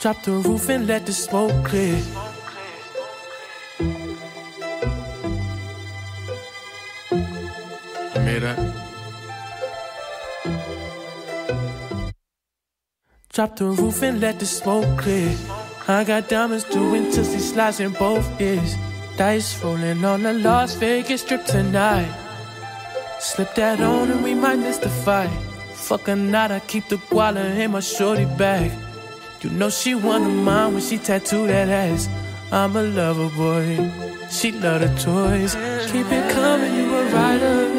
Drop the roof and let the smoke clear. You made that. Drop the roof and let the smoke clear. I got diamonds doing tootsie slides in both ears. Dice rolling on the Las Vegas strip tonight. Slip that on and we might miss the fight. Fuck or not, I keep the guala in my shorty bag. You know she one of mine when she tattooed that ass. I'm a lover boy. She love the toys. Keep it coming, you a rider.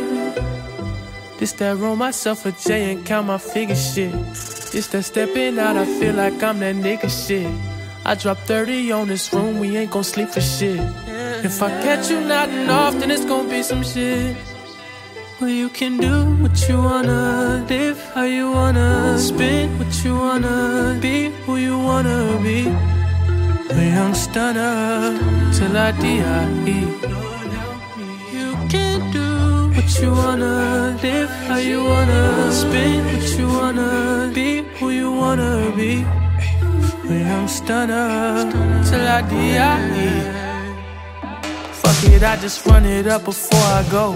This that roll myself a J and count my figure shit. This that stepping out, I feel like I'm that nigga shit. I drop 30 on this room, we ain't gon' sleep for shit. If I catch you nodding off, then it's gon' be some shit. Well, you can do what you wanna, live how you wanna, spin what you wanna, be who you wanna be. A young stunner till I die. You can do what you wanna, live how you wanna, spin what you wanna, be who you wanna be. Young stunner till I die. Fuck it, I just run it up before I go.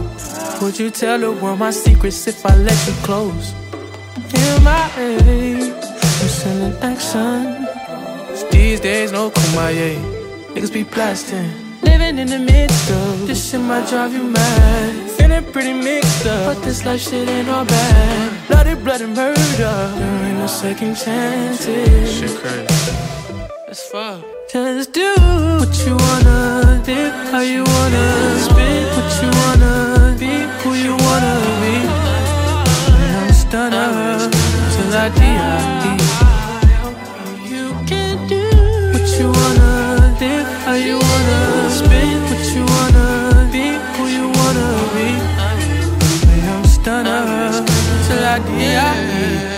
Would you tell the world my secrets if I let you close? In my age, I'm selling action. These days, no kumbaya. Niggas be blasting. Living in the midst of this shit might drive you mad. Feeling pretty mixed up, but this life shit ain't all bad bloody, bloody murder. There ain't no second chances. Shit crazy. That's fucked. Just do what you wanna, live how you wanna, spit what you wanna, be who you wanna be. And I'm a stunner till I die. yeah.